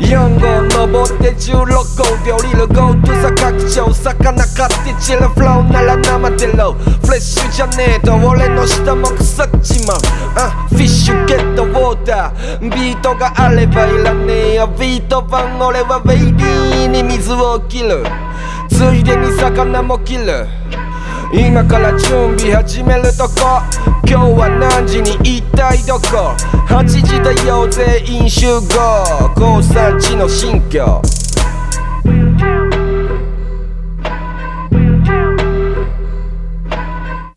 4号登って16号料理る Go to さ拡張魚買ってチルフローなら生でローフレッシュじゃねえと俺の舌も腐っちまう。あフィッシュゲットウォーター。ビートがあればいらねえよ。ビート版俺はベイビーに水を切る。ついでに魚も切る。今から準備始めるとこ。今日は何時に一体どこ？8時だよ全員集合。高3地の新居。